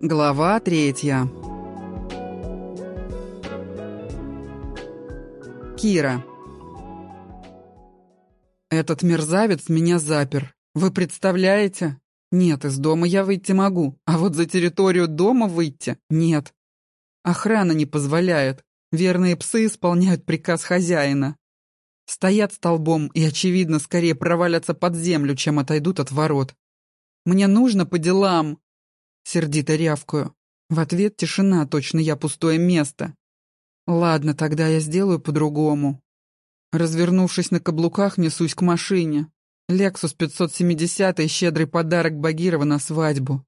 Глава третья. Кира. Этот мерзавец меня запер. Вы представляете? Нет, из дома я выйти могу, а вот за территорию дома выйти — нет. Охрана не позволяет. Верные псы исполняют приказ хозяина. Стоят столбом и, очевидно, скорее провалятся под землю, чем отойдут от ворот. Мне нужно по делам. Сердито рявкаю. В ответ тишина, точно я пустое место. Ладно, тогда я сделаю по-другому. Развернувшись на каблуках, несусь к машине. Лексус 570 — щедрый подарок Багирова на свадьбу.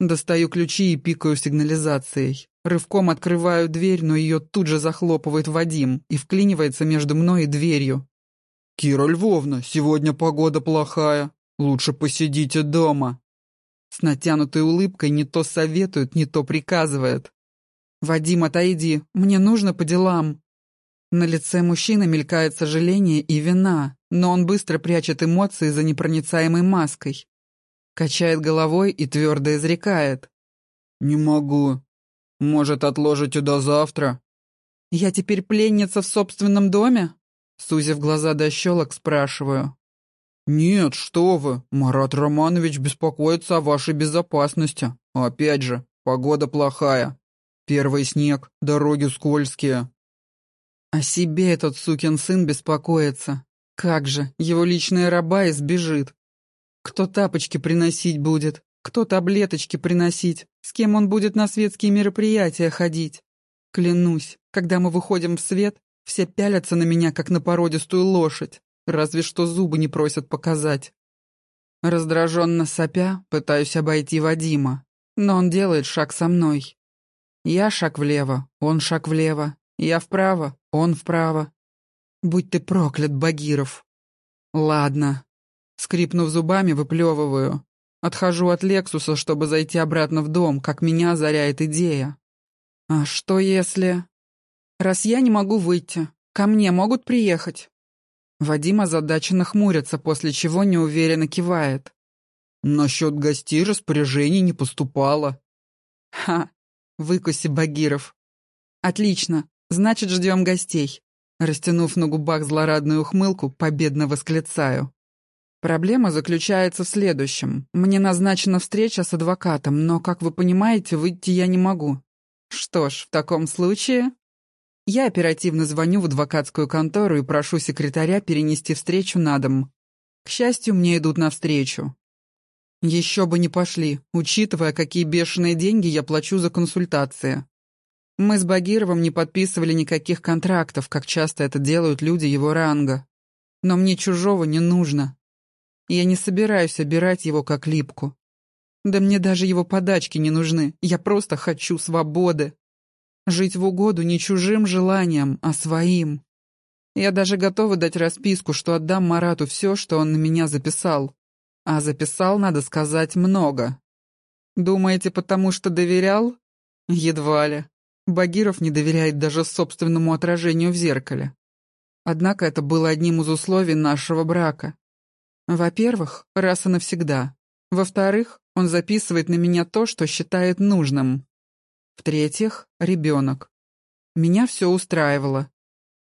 Достаю ключи и пикаю сигнализацией. Рывком открываю дверь, но ее тут же захлопывает Вадим и вклинивается между мной и дверью. «Кира Львовна, сегодня погода плохая. Лучше посидите дома». С натянутой улыбкой не то советует, не то приказывает. «Вадим, отойди, мне нужно по делам». На лице мужчины мелькает сожаление и вина, но он быстро прячет эмоции за непроницаемой маской. Качает головой и твердо изрекает. «Не могу. Может, отложите до завтра?» «Я теперь пленница в собственном доме?» Сузив глаза до щелок, спрашиваю. «Нет, что вы, Марат Романович беспокоится о вашей безопасности. Опять же, погода плохая. Первый снег, дороги скользкие». О себе этот сукин сын беспокоится. Как же, его личная раба избежит. Кто тапочки приносить будет, кто таблеточки приносить, с кем он будет на светские мероприятия ходить. Клянусь, когда мы выходим в свет, все пялятся на меня, как на породистую лошадь. Разве что зубы не просят показать. Раздраженно сопя, пытаюсь обойти Вадима, но он делает шаг со мной. Я шаг влево, он шаг влево, я вправо, он вправо. Будь ты проклят, Багиров. Ладно. Скрипнув зубами, выплевываю. Отхожу от Лексуса, чтобы зайти обратно в дом, как меня озаряет идея. А что если... Раз я не могу выйти, ко мне могут приехать? Вадим озадаченно хмурится, после чего неуверенно кивает. «Насчет гостей распоряжений не поступало». «Ха! Выкуси, Багиров!» «Отлично, значит, ждем гостей». Растянув на губах злорадную ухмылку, победно восклицаю. Проблема заключается в следующем. Мне назначена встреча с адвокатом, но, как вы понимаете, выйти я не могу. Что ж, в таком случае... Я оперативно звоню в адвокатскую контору и прошу секретаря перенести встречу на дом. К счастью, мне идут навстречу. Еще бы не пошли, учитывая, какие бешеные деньги я плачу за консультации. Мы с Багировым не подписывали никаких контрактов, как часто это делают люди его ранга. Но мне чужого не нужно. Я не собираюсь обирать его как липку. Да мне даже его подачки не нужны, я просто хочу свободы. Жить в угоду не чужим желаниям, а своим. Я даже готова дать расписку, что отдам Марату все, что он на меня записал. А записал, надо сказать, много. Думаете, потому что доверял? Едва ли. Багиров не доверяет даже собственному отражению в зеркале. Однако это было одним из условий нашего брака. Во-первых, раз и навсегда. Во-вторых, он записывает на меня то, что считает нужным. В-третьих, ребенок. Меня все устраивало.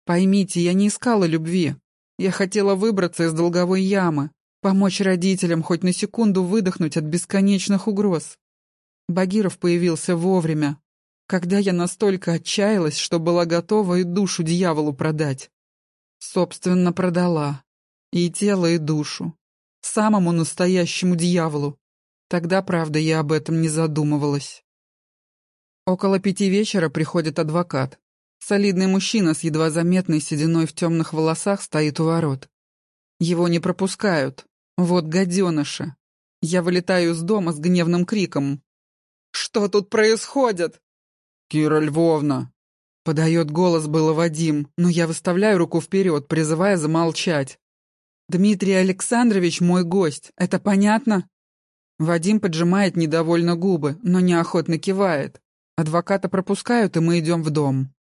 Поймите, я не искала любви. Я хотела выбраться из долговой ямы, помочь родителям хоть на секунду выдохнуть от бесконечных угроз. Багиров появился вовремя, когда я настолько отчаялась, что была готова и душу дьяволу продать. Собственно, продала. И тело, и душу. Самому настоящему дьяволу. Тогда, правда, я об этом не задумывалась. Около пяти вечера приходит адвокат. Солидный мужчина с едва заметной сединой в темных волосах стоит у ворот. Его не пропускают. Вот гаденыша. Я вылетаю из дома с гневным криком. «Что тут происходит?» «Кира Львовна!» Подает голос было Вадим, но я выставляю руку вперед, призывая замолчать. «Дмитрий Александрович мой гость, это понятно?» Вадим поджимает недовольно губы, но неохотно кивает. Адвоката пропускают, и мы идем в дом.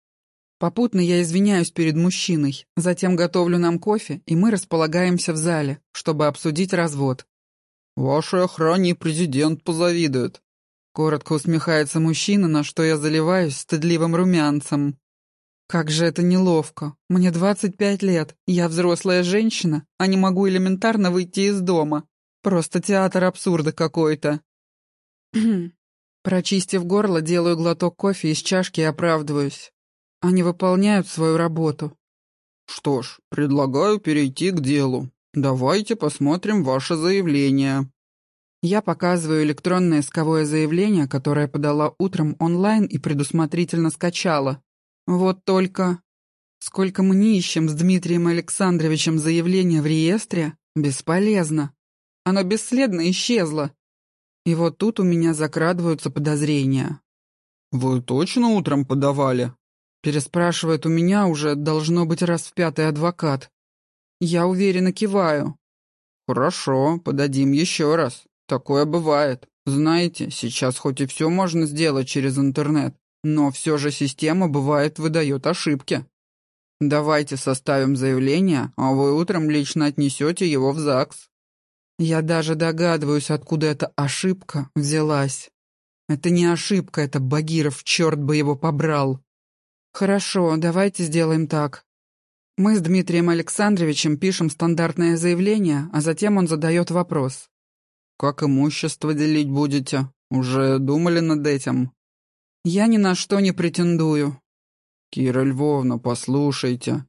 Попутно я извиняюсь перед мужчиной, затем готовлю нам кофе, и мы располагаемся в зале, чтобы обсудить развод. «Вашей охране президент позавидует», Коротко усмехается мужчина, на что я заливаюсь стыдливым румянцем. Как же это неловко. Мне 25 лет, я взрослая женщина, а не могу элементарно выйти из дома. Просто театр абсурда какой-то. Прочистив горло, делаю глоток кофе из чашки и оправдываюсь. Они выполняют свою работу. Что ж, предлагаю перейти к делу. Давайте посмотрим ваше заявление. Я показываю электронное исковое заявление, которое подала утром онлайн и предусмотрительно скачала. Вот только... Сколько мы не ищем с Дмитрием Александровичем заявление в реестре, бесполезно. Оно бесследно исчезло. И вот тут у меня закрадываются подозрения. «Вы точно утром подавали?» Переспрашивает у меня уже, должно быть, раз в пятый адвокат. Я уверенно киваю. «Хорошо, подадим еще раз. Такое бывает. Знаете, сейчас хоть и все можно сделать через интернет, но все же система, бывает, выдает ошибки. Давайте составим заявление, а вы утром лично отнесете его в ЗАГС». Я даже догадываюсь, откуда эта ошибка взялась. Это не ошибка, это Багиров, черт бы его побрал. Хорошо, давайте сделаем так. Мы с Дмитрием Александровичем пишем стандартное заявление, а затем он задает вопрос. «Как имущество делить будете? Уже думали над этим?» «Я ни на что не претендую». «Кира Львовна, послушайте».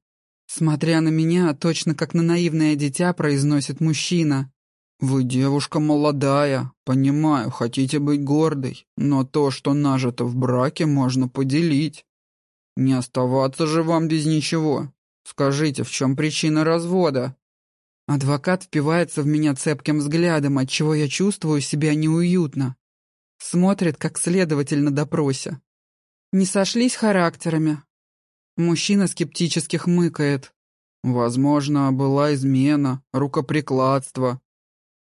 Смотря на меня, точно как на наивное дитя, произносит мужчина. «Вы девушка молодая, понимаю, хотите быть гордой, но то, что нажито в браке, можно поделить. Не оставаться же вам без ничего. Скажите, в чем причина развода?» Адвокат впивается в меня цепким взглядом, отчего я чувствую себя неуютно. Смотрит, как следователь на допросе. Не сошлись характерами. Мужчина скептически хмыкает. Возможно, была измена, рукоприкладство.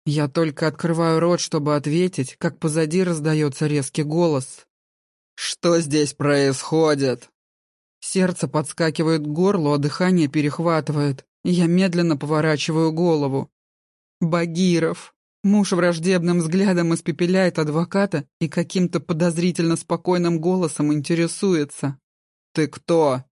Я только открываю рот, чтобы ответить, как позади раздается резкий голос. «Что здесь происходит?» Сердце подскакивает к горлу, а дыхание перехватывает. Я медленно поворачиваю голову. Багиров. Муж враждебным взглядом испепеляет адвоката и каким-то подозрительно спокойным голосом интересуется. «Ты кто?»